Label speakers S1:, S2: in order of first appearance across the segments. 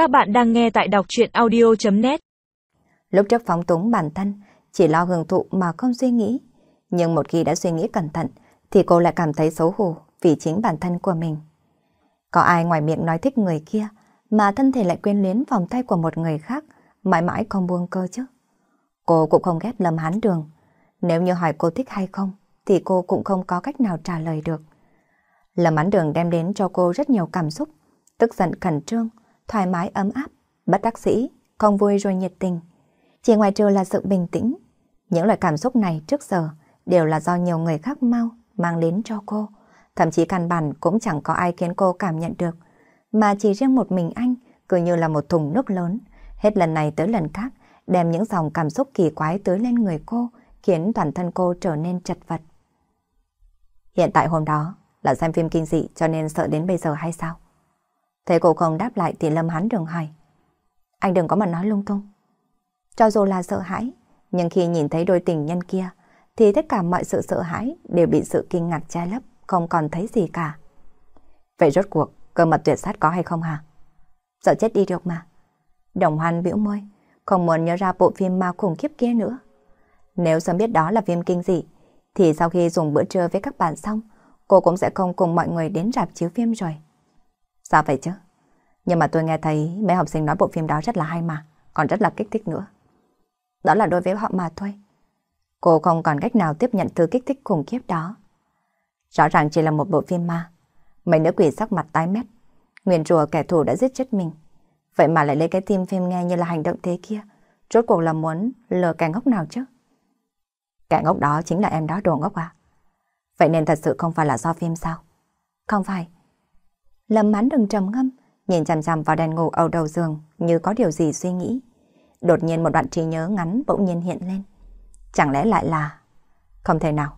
S1: Các bạn đang nghe tại đọc chuyện audio.net
S2: Lúc trước phóng túng bản thân, chỉ lo hưởng thụ mà không suy nghĩ. Nhưng một khi đã suy nghĩ cẩn thận, thì cô lại cảm thấy xấu hổ vì chính bản thân của mình. Có ai ngoài miệng nói thích người kia, mà thân thể lại quyến luyến vòng tay của một người khác, mãi mãi không buông cơ chứ. Cô cũng không ghét Lâm Hán Đường. Nếu như hỏi cô thích hay không, thì cô cũng không có cách nào trả lời được. Lâm Hán Đường đem đến cho cô rất nhiều cảm xúc, tức giận khẩn trương, thoải mái ấm áp, bất đắc sĩ, không vui rồi nhiệt tình. Chỉ ngoài trừ là sự bình tĩnh. Những loại cảm xúc này trước giờ đều là do nhiều người khác mau mang đến cho cô. Thậm chí căn bản cũng chẳng có ai khiến cô cảm nhận được. Mà chỉ riêng một mình anh cứ như là một thùng nước lớn. Hết lần này tới lần khác đem những dòng cảm xúc kỳ quái tới lên người cô khiến toàn thân cô trở nên chật vật. Hiện tại hôm đó là xem phim kinh dị cho nên sợ đến bây giờ hay sao? Thấy cô không đáp lại thì Lâm hắn đường hỏi. Anh đừng có mà nói lung tung. Cho dù là sợ hãi, nhưng khi nhìn thấy đôi tình nhân kia, thì tất cả mọi sự sợ hãi đều bị sự kinh ngạc che lấp, không còn thấy gì cả. Vậy rốt cuộc, cơ mật tuyệt sát có hay không hả? Sợ chết đi được mà. Đồng hoan bĩu môi, không muốn nhớ ra bộ phim ma khủng khiếp kia nữa. Nếu sớm biết đó là phim kinh dị, thì sau khi dùng bữa trưa với các bạn xong, cô cũng sẽ không cùng mọi người đến rạp chiếu phim rồi. Sao vậy chứ? Nhưng mà tôi nghe thấy mấy học sinh nói bộ phim đó rất là hay mà, còn rất là kích thích nữa. Đó là đối với họ mà thôi. Cô không còn cách nào tiếp nhận thứ kích thích khủng khiếp đó. Rõ ràng chỉ là một bộ phim ma. Mấy nữ quỷ sắc mặt tái mét. nguyền rùa kẻ thù đã giết chết mình. Vậy mà lại lấy cái tim phim nghe như là hành động thế kia. Rốt cuộc là muốn lừa kẻ ngốc nào chứ? Kẻ ngốc đó chính là em đó đồ ngốc à? Vậy nên thật sự không phải là do phim sao? Không phải. Lâm mắn đừng trầm ngâm, nhìn chằm chằm vào đèn ngủ ở đầu giường như có điều gì suy nghĩ. Đột nhiên một đoạn trí nhớ ngắn bỗng nhiên hiện lên. Chẳng lẽ lại là... Không thể nào.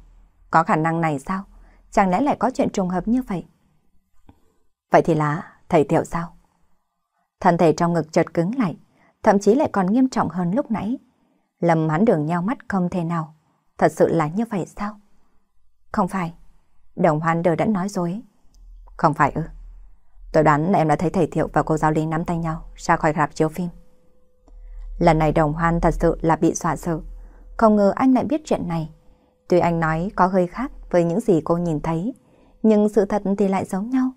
S2: Có khả năng này sao? Chẳng lẽ lại có chuyện trùng hợp như vậy? Vậy thì là thầy Thiệu sao? Thân thể trong ngực chợt cứng lại, thậm chí lại còn nghiêm trọng hơn lúc nãy. Lâm hắn đường nhau mắt không thể nào. Thật sự là như vậy sao? Không phải. Đồng hoan đờ đã nói dối. Không phải ư. Tôi đoán là em đã thấy thầy Thiệu và cô giáo Lý nắm tay nhau ra khỏi rạp chiếu phim. Lần này đồng hoan thật sự là bị dọa sợ. Không ngờ anh lại biết chuyện này. Tuy anh nói có hơi khác với những gì cô nhìn thấy, nhưng sự thật thì lại giống nhau.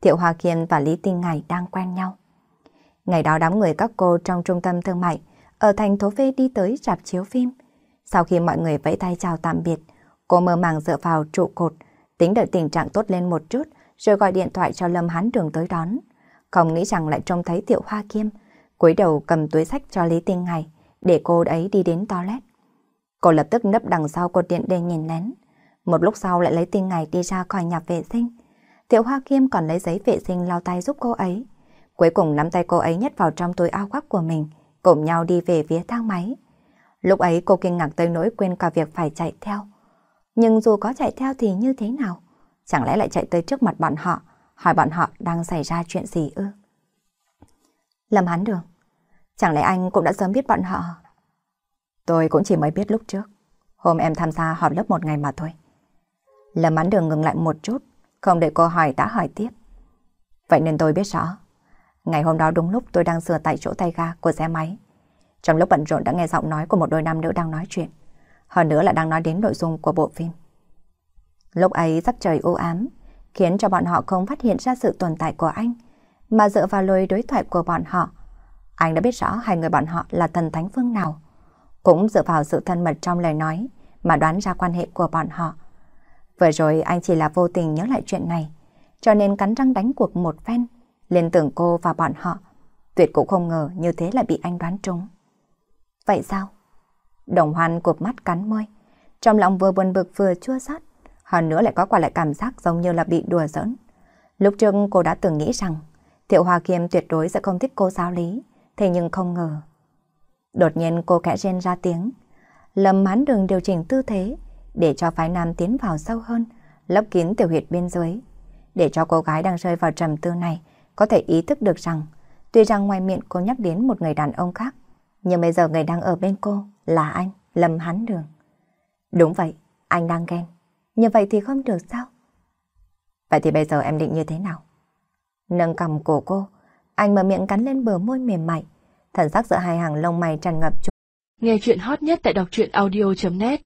S2: Thiệu Hoa Kiên và Lý Tinh ngài đang quen nhau. Ngày đó đám người các cô trong trung tâm thương mại ở thành phố phê đi tới rạp chiếu phim. Sau khi mọi người vẫy tay chào tạm biệt, cô mơ màng dựa vào trụ cột, tính đợi tình trạng tốt lên một chút, rồi gọi điện thoại cho Lâm Hán Đường tới đón. Không nghĩ rằng lại trông thấy Tiểu Hoa Kiêm, cúi đầu cầm túi sách cho Lý Tinh Ngày, để cô ấy đi đến toilet. Cô lập tức nấp đằng sau cột điện để nhìn lén. Một lúc sau lại lấy Tinh Ngày đi ra khỏi nhà vệ sinh. Tiểu Hoa Kiêm còn lấy giấy vệ sinh lau tay giúp cô ấy. Cuối cùng nắm tay cô ấy nhét vào trong túi áo khoác của mình, cùng nhau đi về phía thang máy. Lúc ấy cô kinh ngạc tới nỗi quên cả việc phải chạy theo. Nhưng dù có chạy theo thì như thế nào? Chẳng lẽ lại chạy tới trước mặt bọn họ, hỏi bọn họ đang xảy ra chuyện gì ư? Lâm Hán Đường, chẳng lẽ anh cũng đã sớm biết bọn họ? Tôi cũng chỉ mới biết lúc trước. Hôm em tham gia họp lớp một ngày mà thôi. Lâm Hán Đường ngừng lại một chút, không để cô hỏi đã hỏi tiếp. Vậy nên tôi biết rõ. Ngày hôm đó đúng lúc tôi đang sửa tại chỗ tay ga của xe máy. Trong lúc bận rộn đã nghe giọng nói của một đôi nam nữ đang nói chuyện. Hơn nữa là đang nói đến nội dung của bộ phim. Lúc ấy sắc trời u ám, khiến cho bọn họ không phát hiện ra sự tồn tại của anh, mà dựa vào lời đối thoại của bọn họ. Anh đã biết rõ hai người bọn họ là thần thánh phương nào. Cũng dựa vào sự thân mật trong lời nói mà đoán ra quan hệ của bọn họ. Vừa rồi anh chỉ là vô tình nhớ lại chuyện này, cho nên cắn răng đánh cuộc một phen, lên tưởng cô và bọn họ. Tuyệt cũng không ngờ như thế lại bị anh đoán trúng. Vậy sao? Đồng hoan cụp mắt cắn môi, trong lòng vừa buồn bực vừa chua xót hơn nữa lại có quả lại cảm giác giống như là bị đùa giỡn. Lúc trước cô đã từng nghĩ rằng Thiệu Hoa Kiêm tuyệt đối sẽ không thích cô giáo lý, thế nhưng không ngờ. Đột nhiên cô kẽ rên ra tiếng, lầm mán đường điều chỉnh tư thế để cho phái nam tiến vào sâu hơn, lấp kín tiểu huyệt bên dưới, để cho cô gái đang rơi vào trầm tư này có thể ý thức được rằng tuy rằng ngoài miệng cô nhắc đến một người đàn ông khác, nhưng bây giờ người đang ở bên cô là anh, Lâm Hán Đường. Đúng vậy, anh đang ghen. Như vậy thì không được sao? Vậy thì bây giờ em định như thế nào? Nâng cầm cổ cô, Anh mở miệng cắn lên bờ môi mềm mại. Thần sắc giữa hai hàng lông mày tràn ngập.
S1: Nghe chuyện hot nhất tại đọc truyện audio.net